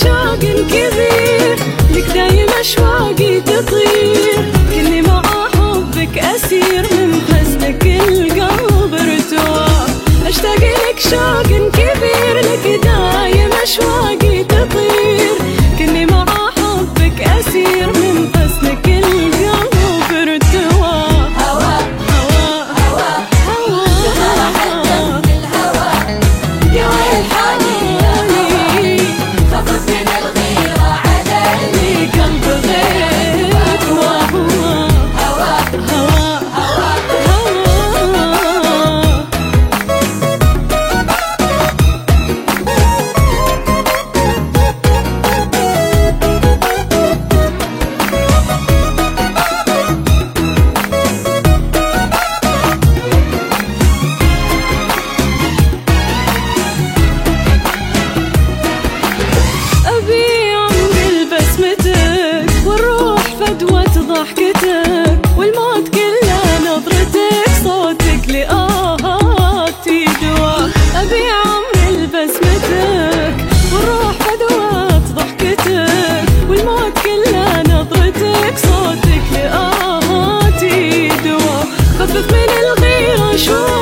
عشاق كبير لك دايم اشواقي تطير. ضحكتك والموت كله نظرتك صوتك لآهاتي دوا أبي عمري لبسمتك والروح فدوة ضحكتك. والموت كله نظرتك صوتك لآهاتي دوا خفف من الغيرة شوق